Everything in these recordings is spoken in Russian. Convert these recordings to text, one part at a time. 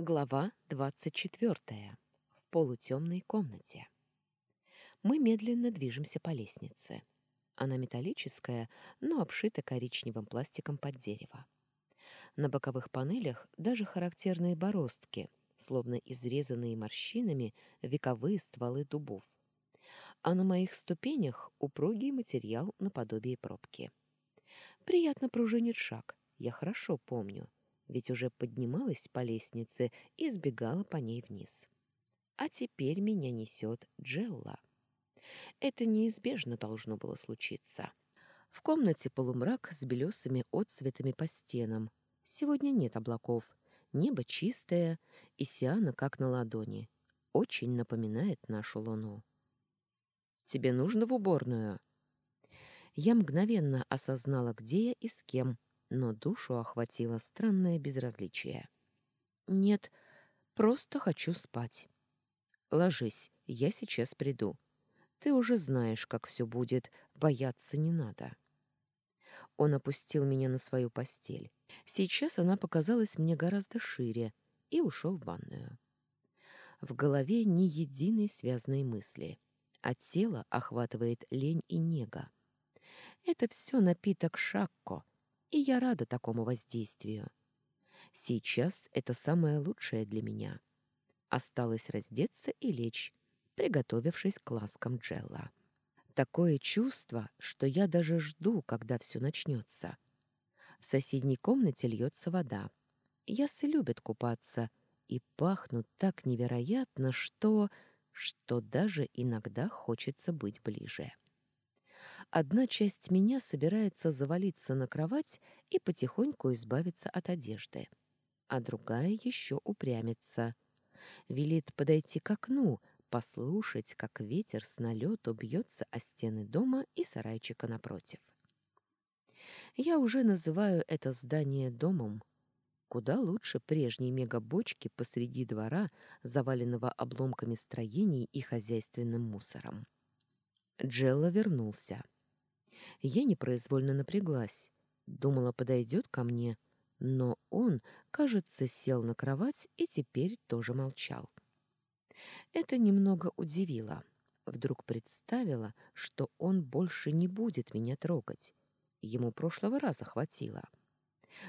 Глава двадцать четвертая. В полутемной комнате. Мы медленно движемся по лестнице. Она металлическая, но обшита коричневым пластиком под дерево. На боковых панелях даже характерные бороздки, словно изрезанные морщинами вековые стволы дубов. А на моих ступенях упругий материал наподобие пробки. Приятно пружинит шаг, я хорошо помню — ведь уже поднималась по лестнице и сбегала по ней вниз. А теперь меня несет Джелла. Это неизбежно должно было случиться. В комнате полумрак с белесыми отцветами по стенам. Сегодня нет облаков. Небо чистое, и Сиана как на ладони. Очень напоминает нашу луну. «Тебе нужно в уборную?» Я мгновенно осознала, где я и с кем, но душу охватило странное безразличие. «Нет, просто хочу спать». «Ложись, я сейчас приду. Ты уже знаешь, как все будет, бояться не надо». Он опустил меня на свою постель. Сейчас она показалась мне гораздо шире и ушел в ванную. В голове ни единой связной мысли, а тело охватывает лень и нега. Это все напиток шакко, и я рада такому воздействию. Сейчас это самое лучшее для меня. Осталось раздеться и лечь, приготовившись к ласкам Джелла. Такое чувство, что я даже жду, когда все начнется. В соседней комнате льется вода. Ясы любят купаться и пахнут так невероятно, что... что даже иногда хочется быть ближе. Одна часть меня собирается завалиться на кровать и потихоньку избавиться от одежды, а другая еще упрямится. Велит подойти к окну, послушать, как ветер с налету бьется о стены дома и сарайчика напротив. Я уже называю это здание домом. Куда лучше прежней мегабочки посреди двора, заваленного обломками строений и хозяйственным мусором. Джелла вернулся. Я непроизвольно напряглась. Думала, подойдет ко мне, но он, кажется, сел на кровать и теперь тоже молчал. Это немного удивило. Вдруг представила, что он больше не будет меня трогать. Ему прошлого раза хватило.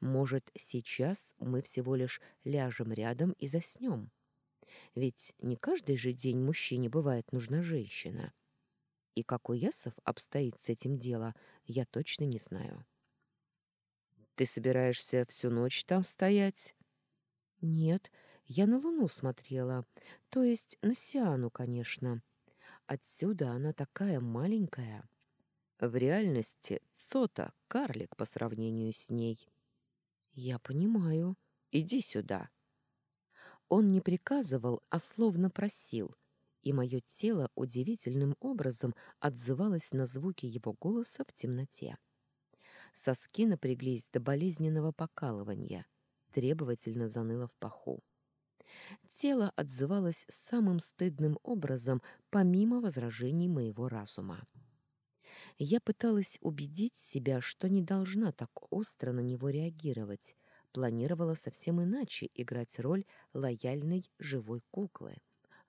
Может, сейчас мы всего лишь ляжем рядом и заснем. Ведь не каждый же день мужчине бывает нужна женщина. И как у Ясов обстоит с этим дело, я точно не знаю. «Ты собираешься всю ночь там стоять?» «Нет, я на Луну смотрела, то есть на Сиану, конечно. Отсюда она такая маленькая». В реальности Цота — карлик по сравнению с ней. «Я понимаю. Иди сюда». Он не приказывал, а словно просил, и мое тело удивительным образом отзывалось на звуки его голоса в темноте. Соски напряглись до болезненного покалывания, требовательно заныло в паху. Тело отзывалось самым стыдным образом, помимо возражений моего разума. Я пыталась убедить себя, что не должна так остро на него реагировать, планировала совсем иначе играть роль лояльной живой куклы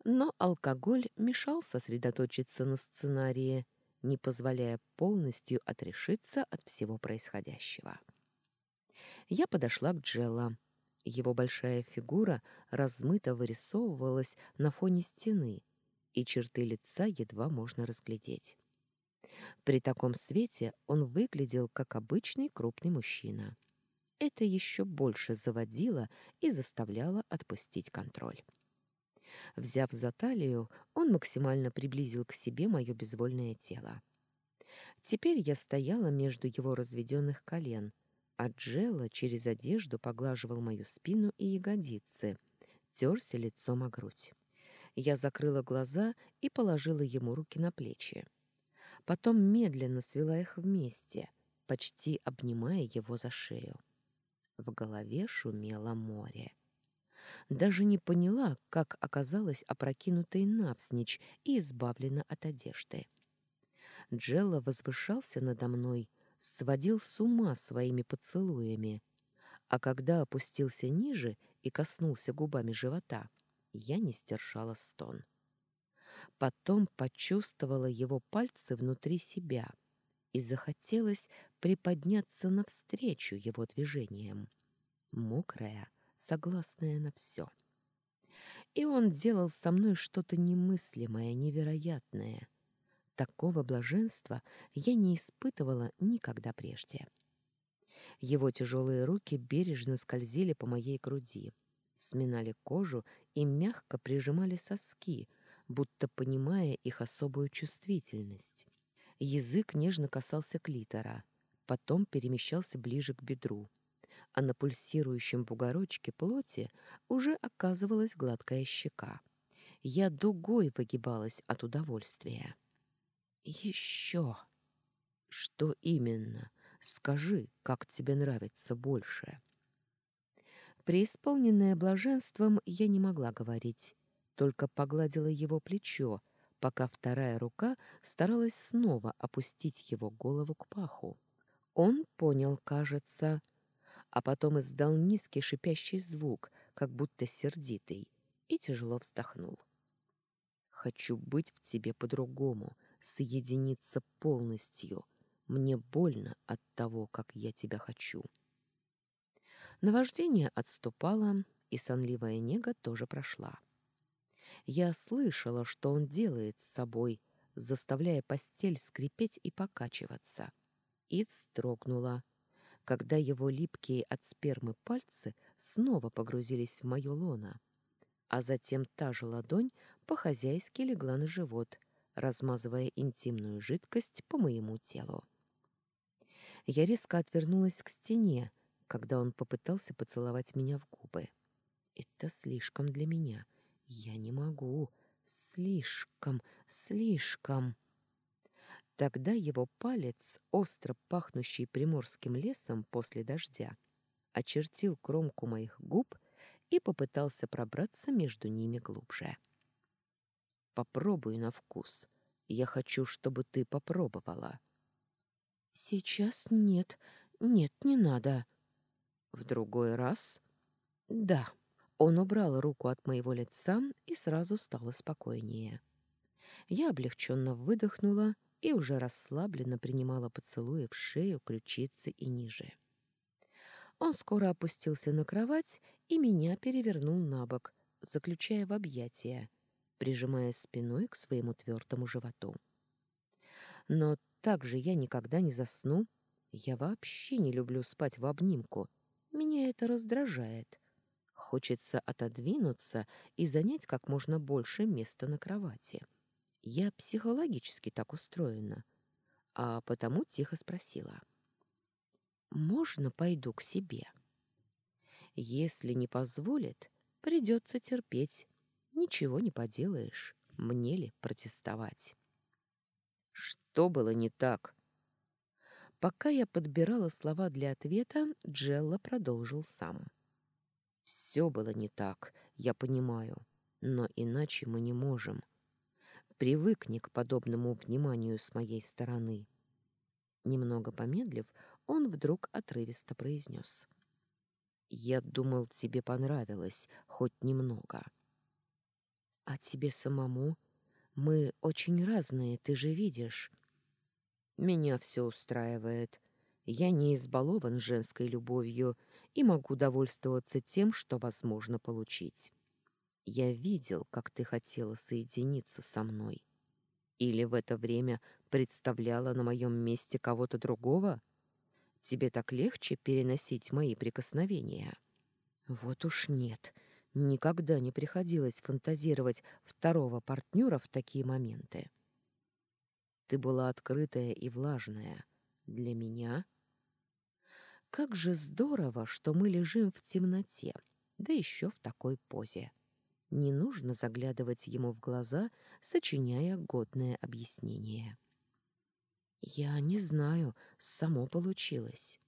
но алкоголь мешал сосредоточиться на сценарии, не позволяя полностью отрешиться от всего происходящего. Я подошла к Джелла. Его большая фигура размыто вырисовывалась на фоне стены, и черты лица едва можно разглядеть. При таком свете он выглядел как обычный крупный мужчина. Это еще больше заводило и заставляло отпустить контроль. Взяв за талию, он максимально приблизил к себе мое безвольное тело. Теперь я стояла между его разведенных колен, а Джелла через одежду поглаживал мою спину и ягодицы, терся лицом о грудь. Я закрыла глаза и положила ему руки на плечи. Потом медленно свела их вместе, почти обнимая его за шею. В голове шумело море. Даже не поняла, как оказалась опрокинутой навсничь и избавлена от одежды. Джелла возвышался надо мной, сводил с ума своими поцелуями, А когда опустился ниже и коснулся губами живота, я не сдержала стон. Потом почувствовала его пальцы внутри себя и захотелось приподняться навстречу его движениям. Мокрая, согласная на все. И он делал со мной что-то немыслимое, невероятное. Такого блаженства я не испытывала никогда прежде. Его тяжелые руки бережно скользили по моей груди, сминали кожу и мягко прижимали соски, будто понимая их особую чувствительность. Язык нежно касался клитора, потом перемещался ближе к бедру, а на пульсирующем бугорочке плоти уже оказывалась гладкая щека. Я дугой выгибалась от удовольствия. «Еще!» «Что именно? Скажи, как тебе нравится больше?» Преисполненная блаженством, я не могла говорить, только погладила его плечо, пока вторая рука старалась снова опустить его голову к паху. Он понял, кажется, а потом издал низкий шипящий звук, как будто сердитый, и тяжело вздохнул. «Хочу быть в тебе по-другому, соединиться полностью. Мне больно от того, как я тебя хочу». Наваждение отступало, и сонливая нега тоже прошла. Я слышала, что он делает с собой, заставляя постель скрипеть и покачиваться, и вздрогнула, когда его липкие от спермы пальцы снова погрузились в мое лоно, а затем та же ладонь по-хозяйски легла на живот, размазывая интимную жидкость по моему телу. Я резко отвернулась к стене, когда он попытался поцеловать меня в губы. Это слишком для меня. Я не могу. Слишком, слишком. Тогда его палец, остро пахнущий приморским лесом после дождя, очертил кромку моих губ и попытался пробраться между ними глубже. «Попробуй на вкус. Я хочу, чтобы ты попробовала». «Сейчас нет, нет, не надо», в другой раз? Да. Он убрал руку от моего лица и сразу стало спокойнее. Я облегченно выдохнула и уже расслабленно принимала поцелуи в шею, ключицы и ниже. Он скоро опустился на кровать и меня перевернул на бок, заключая в объятия, прижимая спиной к своему твердому животу. Но так же я никогда не засну. Я вообще не люблю спать в обнимку — меня это раздражает. Хочется отодвинуться и занять как можно больше места на кровати. Я психологически так устроена, а потому тихо спросила. «Можно пойду к себе?» «Если не позволит, придется терпеть. Ничего не поделаешь. Мне ли протестовать?» «Что было не так?» Пока я подбирала слова для ответа, Джелла продолжил сам. «Все было не так, я понимаю, но иначе мы не можем. Привыкни к подобному вниманию с моей стороны». Немного помедлив, он вдруг отрывисто произнес. «Я думал, тебе понравилось, хоть немного». «А тебе самому? Мы очень разные, ты же видишь. Меня все устраивает. Я не избалован женской любовью и могу довольствоваться тем, что возможно получить. Я видел, как ты хотела соединиться со мной. Или в это время представляла на моем месте кого-то другого? Тебе так легче переносить мои прикосновения? Вот уж нет. Никогда не приходилось фантазировать второго партнера в такие моменты. Ты была открытая и влажная. Для меня? Как же здорово, что мы лежим в темноте, да еще в такой позе. Не нужно заглядывать ему в глаза, сочиняя годное объяснение. Я не знаю, само получилось.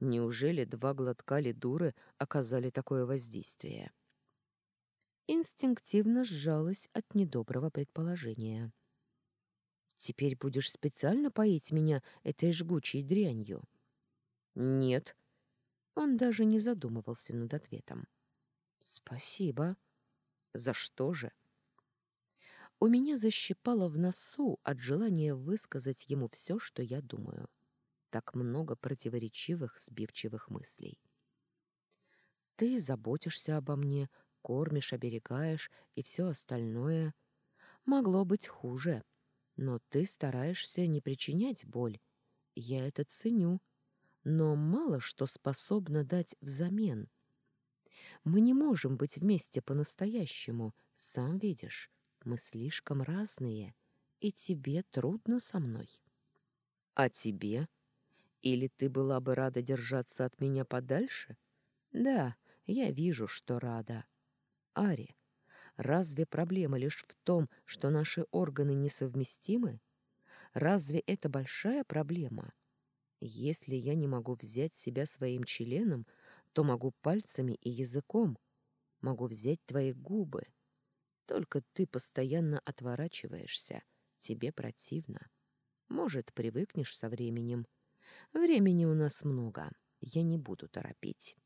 Неужели два глотка ледуры оказали такое воздействие? Инстинктивно сжалась от недоброго предположения. Теперь будешь специально поить меня этой жгучей дрянью? Нет. Он даже не задумывался над ответом. «Спасибо. За что же?» У меня защипало в носу от желания высказать ему все, что я думаю. Так много противоречивых, сбивчивых мыслей. «Ты заботишься обо мне, кормишь, оберегаешь и все остальное. Могло быть хуже, но ты стараешься не причинять боль. Я это ценю, но мало что способна дать взамен. Мы не можем быть вместе по-настоящему, сам видишь. Мы слишком разные, и тебе трудно со мной. А тебе? Или ты была бы рада держаться от меня подальше? Да, я вижу, что рада. Ари, разве проблема лишь в том, что наши органы несовместимы? Разве это большая проблема? Если я не могу взять себя своим членом, то могу пальцами и языком. Могу взять твои губы. Только ты постоянно отворачиваешься. Тебе противно. Может, привыкнешь со временем. Времени у нас много. Я не буду торопить.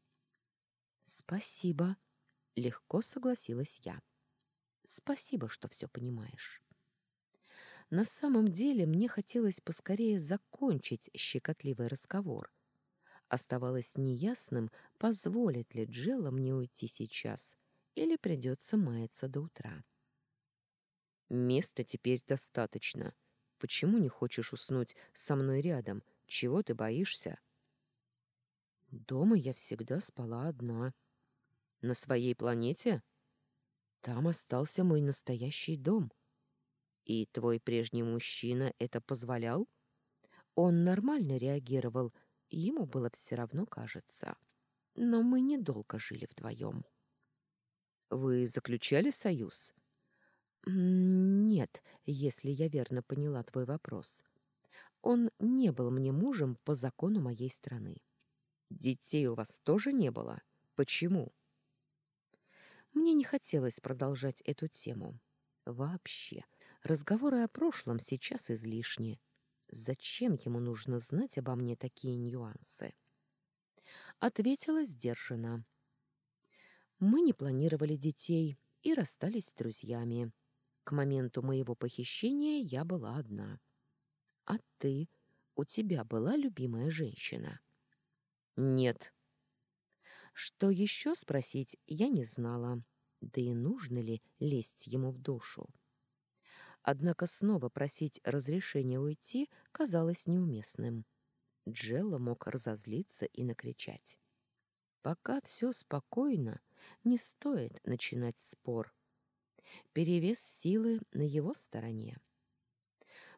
Спасибо. Легко согласилась я. Спасибо, что все понимаешь. На самом деле мне хотелось поскорее закончить щекотливый разговор. Оставалось неясным, позволит ли Джелла мне уйти сейчас или придется маяться до утра. «Места теперь достаточно. Почему не хочешь уснуть со мной рядом? Чего ты боишься?» «Дома я всегда спала одна». «На своей планете?» «Там остался мой настоящий дом». И твой прежний мужчина это позволял? Он нормально реагировал, ему было все равно, кажется. Но мы недолго жили вдвоем. Вы заключали союз? Нет, если я верно поняла твой вопрос. Он не был мне мужем по закону моей страны. Детей у вас тоже не было? Почему? Мне не хотелось продолжать эту тему. Вообще, Разговоры о прошлом сейчас излишни. Зачем ему нужно знать обо мне такие нюансы? Ответила сдержанно. Мы не планировали детей и расстались с друзьями. К моменту моего похищения я была одна. А ты? У тебя была любимая женщина? Нет. Что еще спросить, я не знала. Да и нужно ли лезть ему в душу? Однако снова просить разрешения уйти казалось неуместным. Джелла мог разозлиться и накричать. Пока все спокойно, не стоит начинать спор. Перевес силы на его стороне.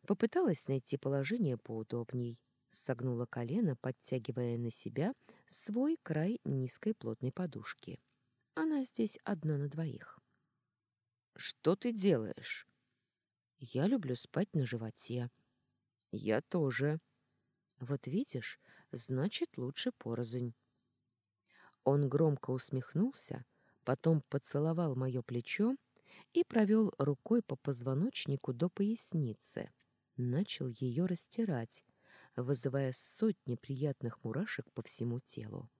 Попыталась найти положение поудобней, согнула колено, подтягивая на себя свой край низкой плотной подушки. Она здесь одна на двоих. «Что ты делаешь?» Я люблю спать на животе. Я тоже. Вот видишь, значит, лучше порознь. Он громко усмехнулся, потом поцеловал мое плечо и провел рукой по позвоночнику до поясницы. Начал ее растирать, вызывая сотни приятных мурашек по всему телу.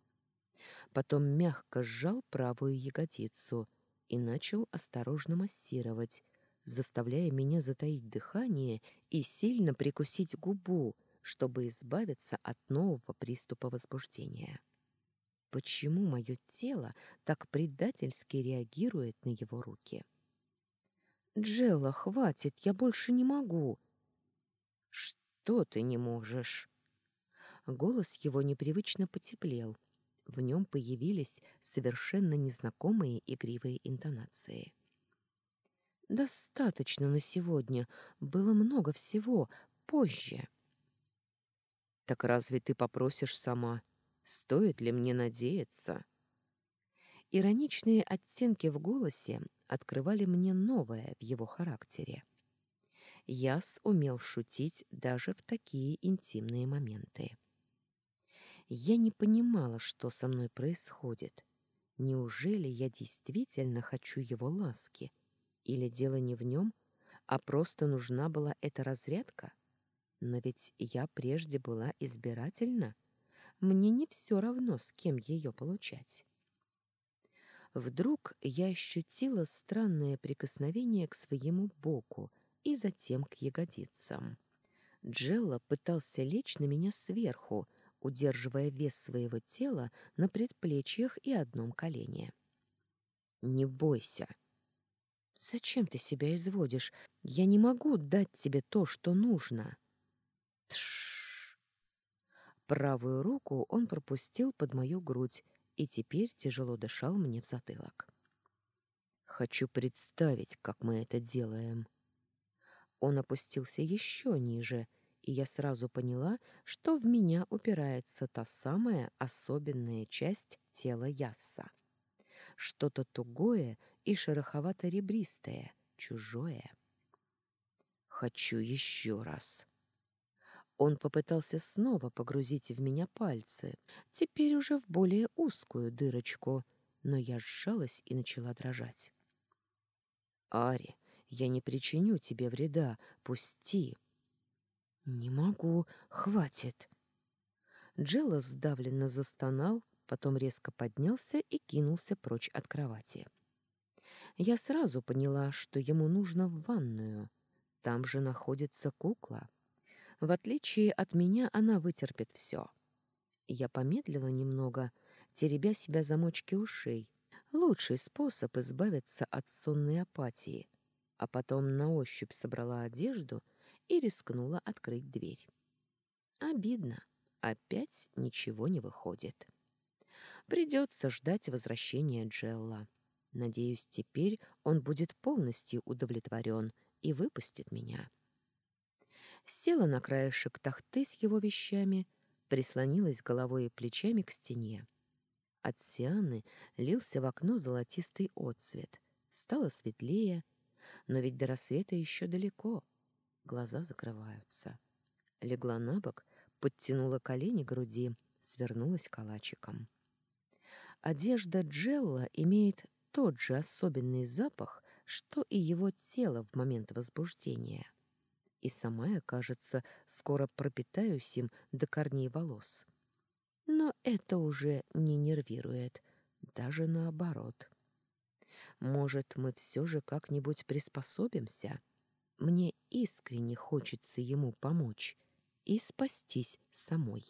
Потом мягко сжал правую ягодицу и начал осторожно массировать, заставляя меня затаить дыхание и сильно прикусить губу, чтобы избавиться от нового приступа возбуждения. Почему мое тело так предательски реагирует на его руки? «Джелла, хватит, я больше не могу!» «Что ты не можешь?» Голос его непривычно потеплел. В нем появились совершенно незнакомые игривые интонации. Достаточно на сегодня. Было много всего. Позже. Так разве ты попросишь сама? Стоит ли мне надеяться? Ироничные оттенки в голосе открывали мне новое в его характере. Яс умел шутить даже в такие интимные моменты. Я не понимала, что со мной происходит. Неужели я действительно хочу его ласки? — или дело не в нем, а просто нужна была эта разрядка? Но ведь я прежде была избирательна. мне не все равно, с кем ее получать. Вдруг я ощутила странное прикосновение к своему боку и затем к ягодицам. Джелла пытался лечь на меня сверху, удерживая вес своего тела на предплечьях и одном колене. «Не бойся». «Зачем ты себя изводишь? Я не могу дать тебе то, что нужно». Тш. Правую руку он пропустил под мою грудь и теперь тяжело дышал мне в затылок. «Хочу представить, как мы это делаем». Он опустился еще ниже, и я сразу поняла, что в меня упирается та самая особенная часть тела Ясса. Что-то тугое и шероховато-ребристое, чужое. «Хочу еще раз». Он попытался снова погрузить в меня пальцы, теперь уже в более узкую дырочку, но я сжалась и начала дрожать. «Ари, я не причиню тебе вреда, пусти!» «Не могу, хватит!» Джелла сдавленно застонал, потом резко поднялся и кинулся прочь от кровати. Я сразу поняла, что ему нужно в ванную. Там же находится кукла. В отличие от меня, она вытерпит все. Я помедлила немного, теребя себя замочки ушей. Лучший способ избавиться от сонной апатии. А потом на ощупь собрала одежду и рискнула открыть дверь. Обидно. Опять ничего не выходит. Придется ждать возвращения Джелла. Надеюсь, теперь он будет полностью удовлетворен и выпустит меня села на краешек тахты с его вещами, прислонилась головой и плечами к стене. От Сианы лился в окно золотистый отсвет. Стало светлее, но ведь до рассвета еще далеко. Глаза закрываются. Легла на бок, подтянула колени к груди, свернулась калачиком. Одежда Джелла имеет тот же особенный запах, что и его тело в момент возбуждения и сама я, кажется, скоро пропитаюсь им до корней волос. Но это уже не нервирует, даже наоборот. Может, мы все же как-нибудь приспособимся? Мне искренне хочется ему помочь и спастись самой.